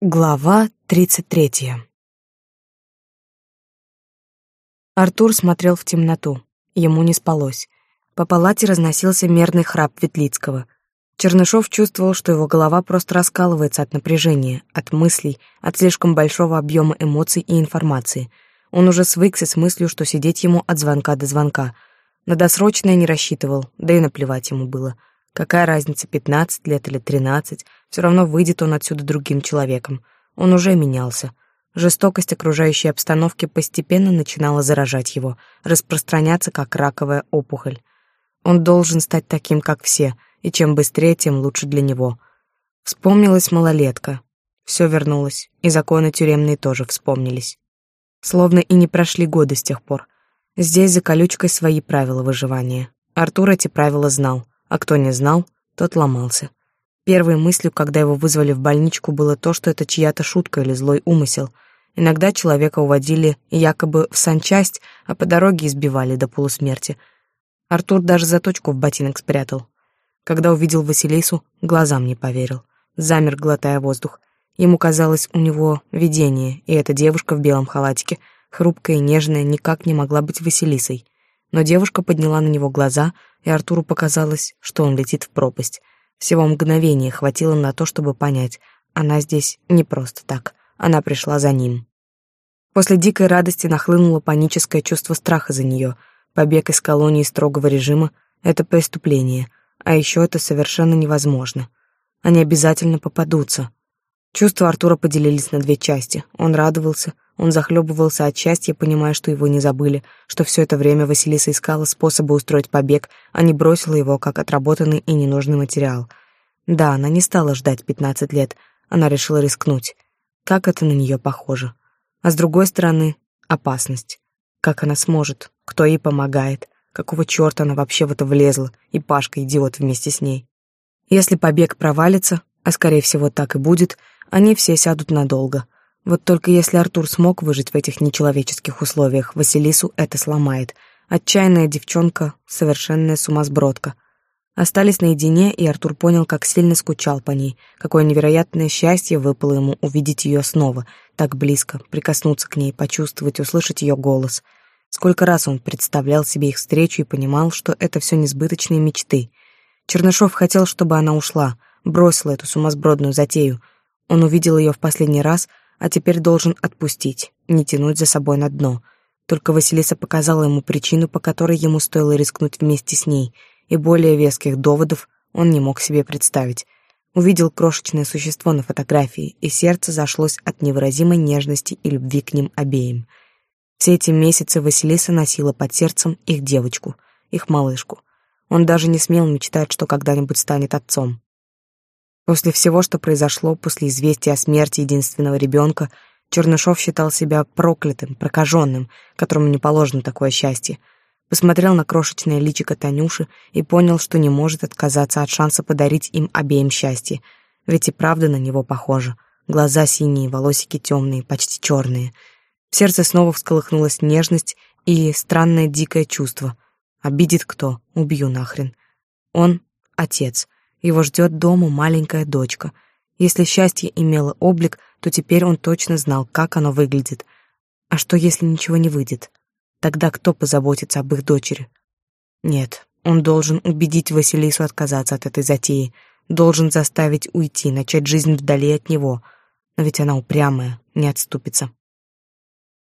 Глава тридцать третья. Артур смотрел в темноту. Ему не спалось. По палате разносился мерный храп Ветлицкого. Чернышов чувствовал, что его голова просто раскалывается от напряжения, от мыслей, от слишком большого объема эмоций и информации. Он уже свыкся с мыслью, что сидеть ему от звонка до звонка. На досрочное не рассчитывал, да и наплевать ему было — Какая разница, пятнадцать лет или тринадцать, все равно выйдет он отсюда другим человеком. Он уже менялся. Жестокость окружающей обстановки постепенно начинала заражать его, распространяться как раковая опухоль. Он должен стать таким, как все, и чем быстрее, тем лучше для него. Вспомнилась малолетка. Все вернулось, и законы тюремные тоже вспомнились. Словно и не прошли годы с тех пор. Здесь за колючкой свои правила выживания. Артур эти правила знал а кто не знал, тот ломался. Первой мыслью, когда его вызвали в больничку, было то, что это чья-то шутка или злой умысел. Иногда человека уводили якобы в санчасть, а по дороге избивали до полусмерти. Артур даже заточку в ботинок спрятал. Когда увидел Василису, глазам не поверил. Замер, глотая воздух. Ему казалось, у него видение, и эта девушка в белом халатике, хрупкая и нежная, никак не могла быть Василисой. Но девушка подняла на него глаза, и Артуру показалось, что он летит в пропасть. Всего мгновения хватило на то, чтобы понять, она здесь не просто так, она пришла за ним. После дикой радости нахлынуло паническое чувство страха за нее. Побег из колонии строгого режима — это преступление, а еще это совершенно невозможно. Они обязательно попадутся. Чувства Артура поделились на две части. Он радовался — он захлебывался от счастья, понимая, что его не забыли, что все это время Василиса искала способы устроить побег, а не бросила его как отработанный и ненужный материал. Да, она не стала ждать пятнадцать лет, она решила рискнуть. Как это на нее похоже. А с другой стороны, опасность. Как она сможет? Кто ей помогает? Какого черта она вообще в это влезла? И Пашка идиот вместе с ней. Если побег провалится, а скорее всего так и будет, они все сядут надолго — вот только если Артур смог выжить в этих нечеловеческих условиях, Василису это сломает. Отчаянная девчонка, совершенная сумасбродка. Остались наедине, и Артур понял, как сильно скучал по ней, какое невероятное счастье выпало ему увидеть ее снова, так близко, прикоснуться к ней, почувствовать, услышать ее голос. Сколько раз он представлял себе их встречу и понимал, что это все несбыточные мечты. Чернышов хотел, чтобы она ушла, бросила эту сумасбродную затею. Он увидел ее в последний раз — а теперь должен отпустить, не тянуть за собой на дно. Только Василиса показала ему причину, по которой ему стоило рискнуть вместе с ней, и более веских доводов он не мог себе представить. Увидел крошечное существо на фотографии, и сердце зашлось от невыразимой нежности и любви к ним обеим. Все эти месяцы Василиса носила под сердцем их девочку, их малышку. Он даже не смел мечтать, что когда-нибудь станет отцом. После всего, что произошло, после известия о смерти единственного ребенка, Чернышов считал себя проклятым, прокаженным, которому не положено такое счастье. Посмотрел на крошечное личико Танюши и понял, что не может отказаться от шанса подарить им обеим счастье, ведь и правда на него похоже. Глаза синие, волосики темные, почти черные. В сердце снова всколыхнулась нежность и странное дикое чувство. Обидит кто, убью нахрен. Он — отец — его ждет дома маленькая дочка. Если счастье имело облик, то теперь он точно знал, как оно выглядит. А что, если ничего не выйдет? Тогда кто позаботится об их дочери? Нет, он должен убедить Василису отказаться от этой затеи, должен заставить уйти, начать жизнь вдали от него. Но ведь она упрямая, не отступится.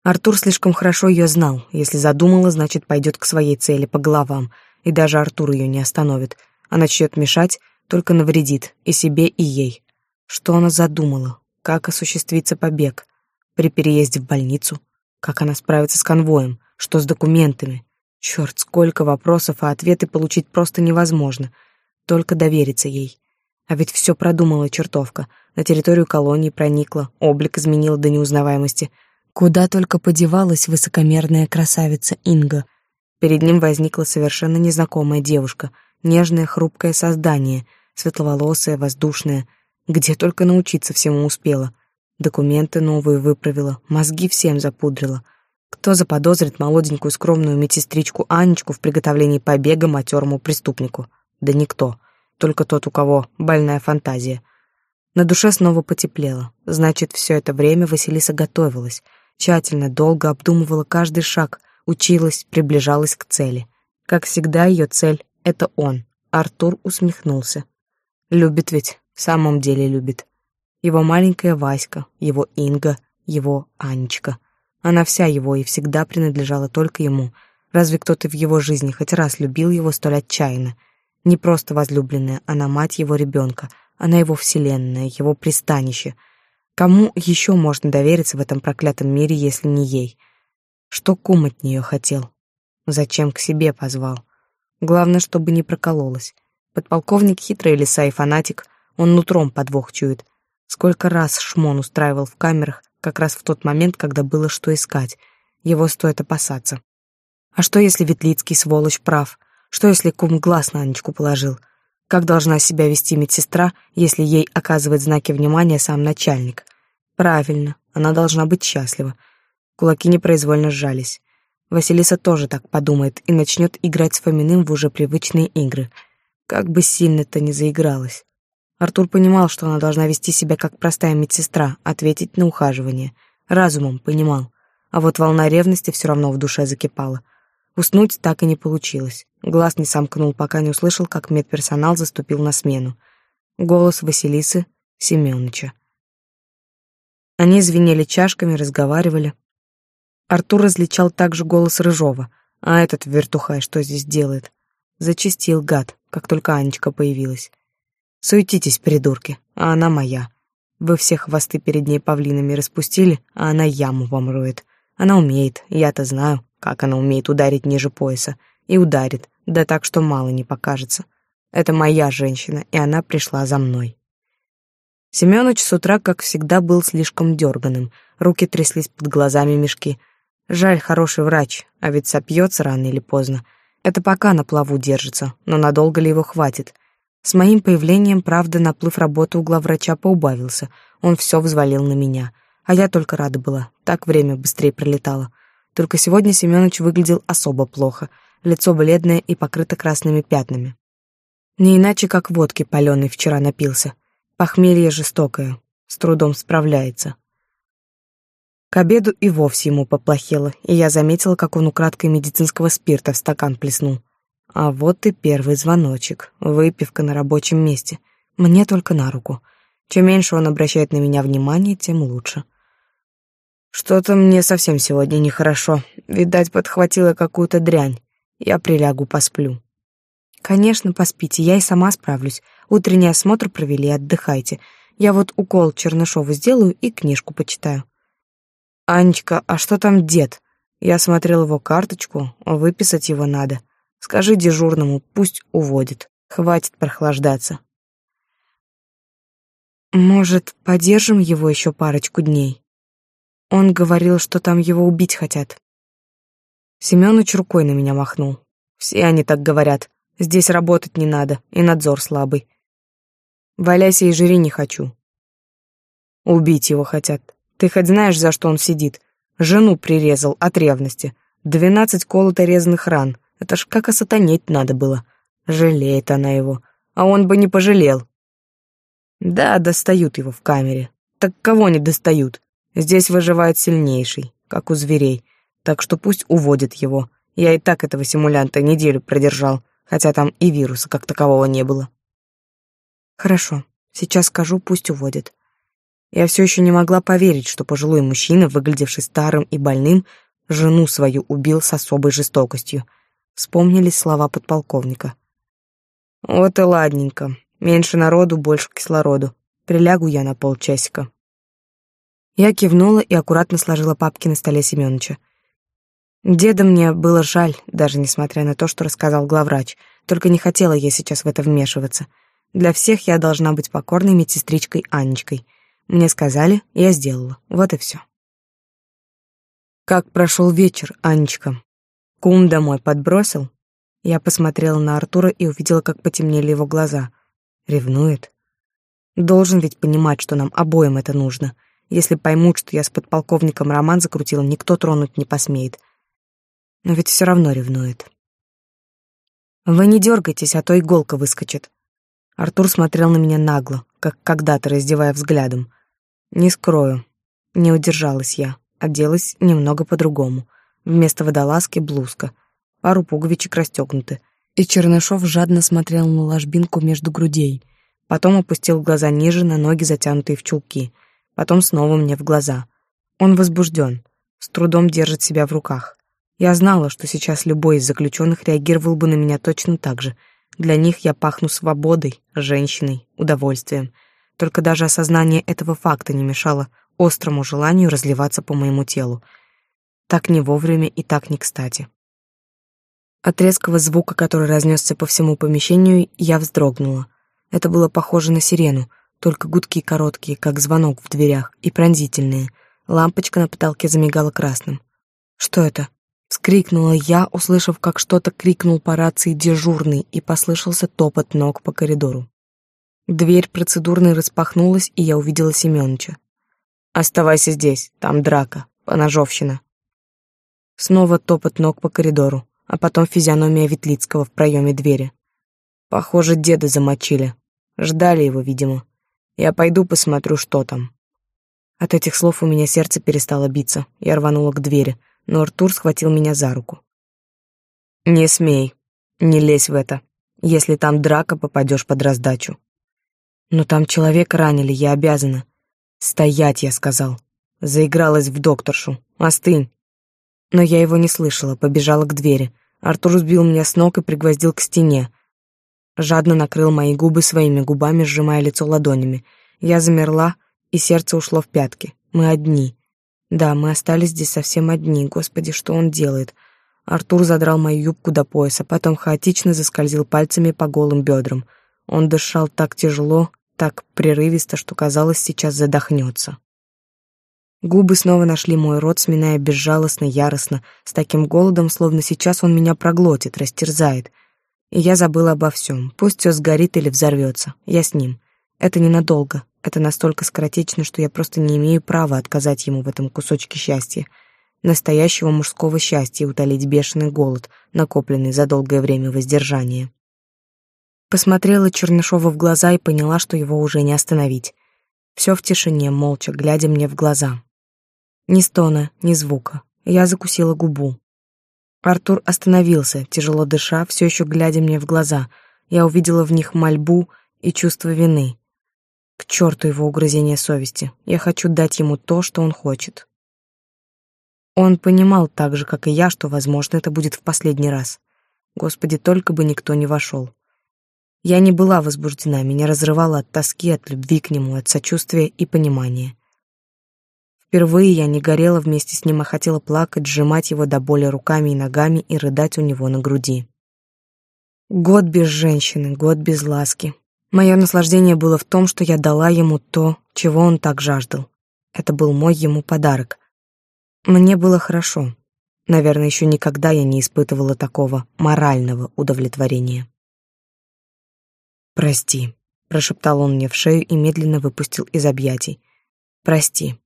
Артур слишком хорошо ее знал. Если задумала, значит, пойдет к своей цели по головам, и даже Артур ее не остановит. А начнет мешать, только навредит и себе, и ей. Что она задумала? Как осуществится побег? При переезде в больницу? Как она справится с конвоем? Что с документами? Черт, сколько вопросов, а ответы получить просто невозможно. Только довериться ей. А ведь все продумала чертовка. На территорию колонии проникла, облик изменила до неузнаваемости. Куда только подевалась высокомерная красавица Инга. Перед ним возникла совершенно незнакомая девушка, нежное хрупкое создание — светловолосая, воздушная, где только научиться всему успела. Документы новые выправила, мозги всем запудрила. Кто заподозрит молоденькую скромную медсестричку Анечку в приготовлении побега матерому преступнику? Да никто. Только тот, у кого больная фантазия. На душе снова потеплело. Значит, все это время Василиса готовилась, тщательно, долго обдумывала каждый шаг, училась, приближалась к цели. Как всегда, ее цель — это он. Артур усмехнулся. Любит ведь, в самом деле любит. Его маленькая Васька, его Инга, его Анечка. Она вся его и всегда принадлежала только ему. Разве кто-то в его жизни хоть раз любил его столь отчаянно? Не просто возлюбленная, она мать его ребенка — она его вселенная, его пристанище. Кому еще можно довериться в этом проклятом мире, если не ей? Что кум от нее хотел? Зачем к себе позвал? Главное, чтобы не прокололась. Подполковник хитрый лиса и фанатик, он нутром подвох чует. Сколько раз шмон устраивал в камерах, как раз в тот момент, когда было что искать. Его стоит опасаться. А что, если Ветлицкий сволочь прав? Что, если кум глаз на Анечку положил? Как должна себя вести медсестра, если ей оказывает знаки внимания сам начальник? Правильно, она должна быть счастлива. Кулаки непроизвольно сжались. Василиса тоже так подумает и начнет играть с Фоминым в уже привычные игры. Как бы сильно-то не заигралась. Артур понимал, что она должна вести себя как простая медсестра, ответить на ухаживание. Разумом понимал. А вот волна ревности все равно в душе закипала. Уснуть так и не получилось. Глаз не сомкнул, пока не услышал, как медперсонал заступил на смену. Голос Василисы Семёныча. Они звенели чашками, разговаривали. Артур различал также голос Рыжова. А этот вертухай что здесь делает? Зачистил гад, как только Анечка появилась. Суетитесь, придурки, а она моя. Вы все хвосты перед ней павлинами распустили, а она яму вам роет. Она умеет, я-то знаю как она умеет ударить ниже пояса, и ударит, да так, что мало не покажется. Это моя женщина, и она пришла за мной. Семёныч с утра, как всегда, был слишком дерганым, руки тряслись под глазами мешки. Жаль, хороший врач, а ведь сопьется рано или поздно. Это пока на плаву держится, но надолго ли его хватит? С моим появлением, правда, наплыв работы у главврача поубавился, он все взвалил на меня. А я только рада была, так время быстрее пролетало. Только сегодня Семёныч выглядел особо плохо, лицо бледное и покрыто красными пятнами. Не иначе, как водки палёной вчера напился. Похмелье жестокое, с трудом справляется. К обеду и вовсе ему поплохело, и я заметила, как он украдкой медицинского спирта в стакан плеснул. А вот и первый звоночек, выпивка на рабочем месте. Мне только на руку. Чем меньше он обращает на меня внимания, тем лучше. Что-то мне совсем сегодня нехорошо. Видать, подхватила какую-то дрянь. Я прилягу, посплю. Конечно, поспите, я и сама справлюсь. Утренний осмотр провели, отдыхайте. Я вот укол Чернышову сделаю и книжку почитаю. Анечка, а что там дед? Я смотрел его карточку, выписать его надо. Скажи дежурному, пусть уводит. Хватит прохлаждаться. Может, подержим его еще парочку дней? Он говорил, что там его убить хотят. Семёныч рукой на меня махнул. Все они так говорят. Здесь работать не надо, и надзор слабый. Валяйся и жри не хочу. Убить его хотят. Ты хоть знаешь, за что он сидит? Жену прирезал от ревности. Двенадцать колото резаных ран. Это ж как осатанеть надо было. Жалеет она его. А он бы не пожалел. Да, достают его в камере. Так кого не достают? Здесь выживает сильнейший, как у зверей, так что пусть уводит его. Я и так этого симулянта неделю продержал, хотя там и вируса как такового не было. Хорошо, сейчас скажу, пусть уводит. Я все еще не могла поверить, что пожилой мужчина, выглядевший старым и больным, жену свою убил с особой жестокостью. Вспомнились слова подполковника. Вот и ладненько. Меньше народу, больше кислороду. Прилягу я на полчасика. Я кивнула и аккуратно сложила папки на столе Семёныча. Деда мне было жаль, даже несмотря на то, что рассказал главврач, только не хотела я сейчас в это вмешиваться. Для всех я должна быть покорной медсестричкой Анечкой. Мне сказали, я сделала. Вот и все. Как прошел вечер, Анечка? Кум домой подбросил? Я посмотрела на Артура и увидела, как потемнели его глаза. Ревнует? Должен ведь понимать, что нам обоим это нужно — если поймут, что я с подполковником роман закрутила, никто тронуть не посмеет. Но ведь все равно ревнует. Вы не дергайтесь, а то иголка выскочит. Артур смотрел на меня нагло, как когда-то раздевая взглядом. Не скрою, не удержалась я, оделась немного по-другому. Вместо водолазки — блузка, пару пуговичек расстегнуты. И Чернышов жадно смотрел на ложбинку между грудей. Потом опустил глаза ниже на ноги, затянутые в чулки. Потом снова мне в глаза. Он возбужден, с трудом держит себя в руках. Я знала, что сейчас любой из заключенных реагировал бы на меня точно так же. Для них я пахну свободой, женщиной, удовольствием. Только даже осознание этого факта не мешало острому желанию разливаться по моему телу. Так не вовремя и так не кстати. От резкого звука, который разнесся по всему помещению, я вздрогнула. Это было похоже на сирену, только гудки короткие, как звонок в дверях, и пронзительные. Лампочка на потолке замигала красным. «Что это?» Вскрикнула я, услышав, как что-то крикнул по рации дежурный, и послышался топот ног по коридору. Дверь процедурной распахнулась, и я увидела Семёныча. «Оставайся здесь, там драка, поножовщина». Снова топот ног по коридору, а потом физиономия Ветлицкого в проеме двери. Похоже, деда замочили. Ждали его, видимо. Я пойду посмотрю, что там. От этих слов у меня сердце перестало биться. Я рванула к двери — но Артур схватил меня за руку. «Не смей, не лезь в это. Если там драка, попадешь под раздачу». «Но там человека ранили, я обязана». «Стоять», — я сказал. Заигралась в докторшу. «Остынь». Но я его не слышала, побежала к двери. Артур сбил меня с ног и пригвоздил к стене. Жадно накрыл мои губы своими губами, сжимая лицо ладонями. Я замерла, и сердце ушло в пятки. Мы одни. Да, мы остались здесь совсем одни. Господи, что он делает? Артур задрал мою юбку до пояса, потом хаотично заскользил пальцами по голым бедрам. Он дышал так тяжело, так прерывисто, что казалось, сейчас задохнется. Губы снова нашли мой рот, сминая безжалостно, яростно, с таким голодом, словно сейчас он меня проглотит, растерзает. И я забыла обо всем. Пусть все сгорит или взорвется. Я с ним. Это ненадолго. Это настолько скоротечно, что я просто не имею права отказать ему в этом кусочке счастья. Настоящего мужского счастья утолить бешеный голод, накопленный за долгое время воздержания. Посмотрела Чернышова в глаза и поняла, что его уже не остановить. Все в тишине, молча, глядя мне в глаза. Ни стона, ни звука. Я закусила губу. Артур остановился, тяжело дыша, все еще глядя мне в глаза. Я увидела в них мольбу и чувство вины. К черту его угрызение совести. Я хочу дать ему то, что он хочет. Он понимал так же, как и я, что, возможно, это будет в последний раз. Господи, только бы никто не вошел. Я не была возбуждена, меня разрывало от тоски, от любви к нему, от сочувствия и понимания. Впервые я не горела вместе с ним, а хотела плакать, сжимать его до боли руками и ногами и рыдать у него на груди. Год без женщины, год без ласки, Мое наслаждение было в том, что я дала ему то, чего он так жаждал. Это был мой ему подарок. Мне было хорошо. Наверное, еще никогда я не испытывала такого морального удовлетворения. «Прости», — прошептал он мне в шею и медленно выпустил из объятий. «Прости».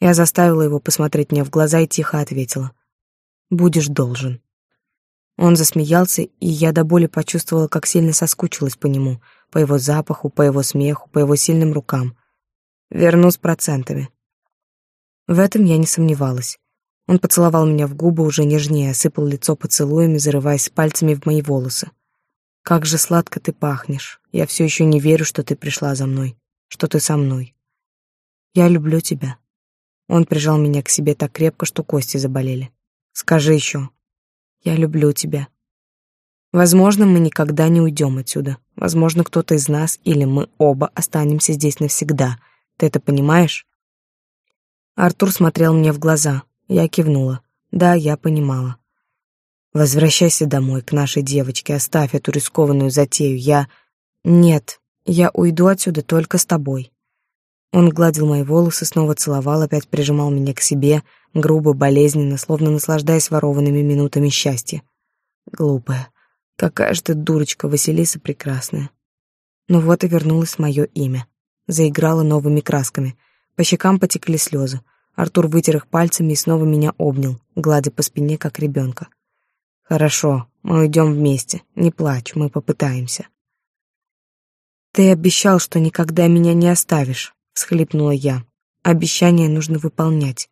Я заставила его посмотреть мне в глаза и тихо ответила. «Будешь должен». Он засмеялся, и я до боли почувствовала, как сильно соскучилась по нему, по его запаху, по его смеху, по его сильным рукам. Верну с процентами. В этом я не сомневалась. Он поцеловал меня в губы уже нежнее, осыпал лицо поцелуями, зарываясь пальцами в мои волосы. «Как же сладко ты пахнешь. Я все еще не верю, что ты пришла за мной, что ты со мной. Я люблю тебя». Он прижал меня к себе так крепко, что кости заболели. «Скажи еще, я люблю тебя. Возможно, мы никогда не уйдем отсюда. Возможно, кто-то из нас или мы оба останемся здесь навсегда. Ты это понимаешь? Артур смотрел мне в глаза. Я кивнула. Да, я понимала. Возвращайся домой к нашей девочке, оставь эту рискованную затею. Я... Нет, я уйду отсюда только с тобой. Он гладил мои волосы, снова целовал, опять прижимал меня к себе, грубо, болезненно, словно наслаждаясь ворованными минутами счастья. Глупая. Какая же ты дурочка, Василиса прекрасная. Но вот и вернулось мое имя. Заиграла новыми красками. По щекам потекли слезы. Артур вытер их пальцами и снова меня обнял, гладя по спине, как ребенка. «Хорошо, мы уйдем вместе. Не плачь, мы попытаемся». «Ты обещал, что никогда меня не оставишь», — всхлипнула я. «Обещание нужно выполнять».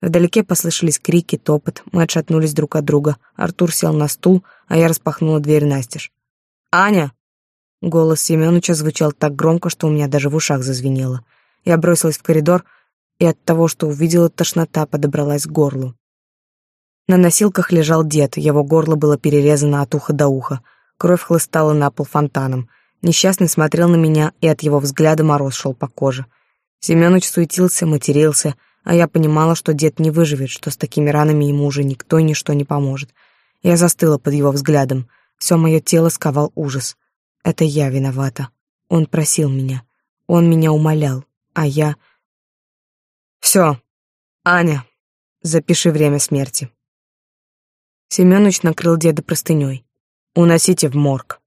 Вдалеке послышались крики, топот, мы отшатнулись друг от друга. Артур сел на стул, а я распахнула дверь настежь. «Аня!» Голос Семёныча звучал так громко, что у меня даже в ушах зазвенело. Я бросилась в коридор, и от того, что увидела, тошнота подобралась к горлу. На носилках лежал дед, его горло было перерезано от уха до уха. Кровь хлыстала на пол фонтаном. Несчастный смотрел на меня, и от его взгляда мороз шел по коже. Семёныч суетился, матерился, а я понимала, что дед не выживет, что с такими ранами ему уже никто и ничто не поможет. Я застыла под его взглядом. Все мое тело сковал ужас. Это я виновата. Он просил меня. Он меня умолял, а я... Все, Аня, запиши время смерти. Семёныч накрыл деда простыней. «Уносите в морг».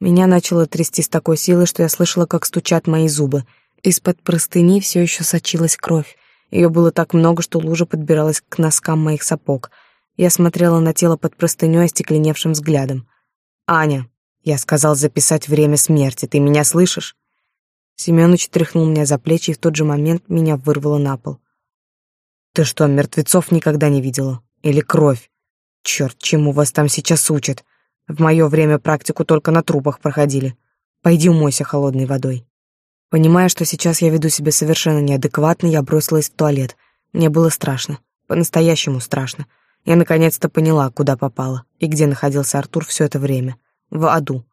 Меня начало трясти с такой силой, что я слышала, как стучат мои зубы. Из-под простыни все еще сочилась кровь. Ее было так много, что лужа подбиралась к носкам моих сапог. Я смотрела на тело под простыней остекленевшим взглядом. «Аня, я сказал записать время смерти, ты меня слышишь?» Семёныч тряхнул меня за плечи, и в тот же момент меня вырвало на пол. «Ты что, мертвецов никогда не видела? Или кровь? Черт, чему вас там сейчас учат? В мое время практику только на трупах проходили. Пойди умойся холодной водой. Понимая, что сейчас я веду себя совершенно неадекватно, я бросилась в туалет. Мне было страшно. По-настоящему страшно. Я наконец-то поняла, куда попала и где находился Артур все это время. В аду.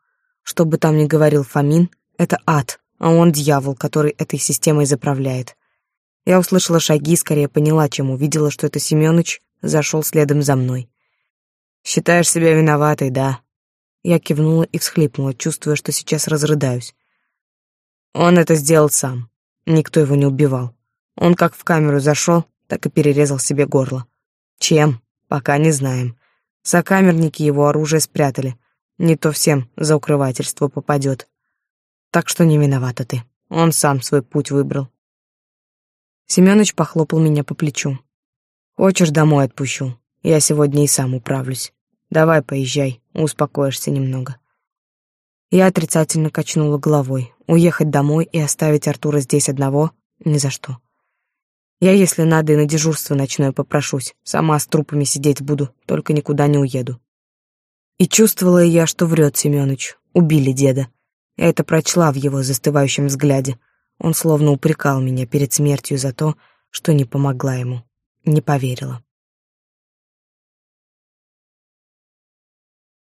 Что бы там ни говорил Фомин, это ад, а он дьявол, который этой системой заправляет. Я услышала шаги, скорее поняла, чем увидела, что это Семёныч зашел следом за мной. Считаешь себя виноватой, да?» Я кивнула и всхлипнула, чувствуя, что сейчас разрыдаюсь. Он это сделал сам. Никто его не убивал. Он как в камеру зашел, так и перерезал себе горло. Чем? Пока не знаем. Сокамерники его оружие спрятали. Не то всем за укрывательство попадет. Так что не виновата ты. Он сам свой путь выбрал. Семёныч похлопал меня по плечу. Хочешь, домой отпущу. Я сегодня и сам управлюсь. Давай поезжай, успокоишься немного. Я отрицательно качнула головой. Уехать домой и оставить Артура здесь одного ни за что. Я, если надо, и на дежурство ночное попрошусь. Сама с трупами сидеть буду, только никуда не уеду. И чувствовала я, что врет Семёныч. Убили деда. Я это прочла в его застывающем взгляде. Он словно упрекал меня перед смертью за то, что не помогла ему, не поверила.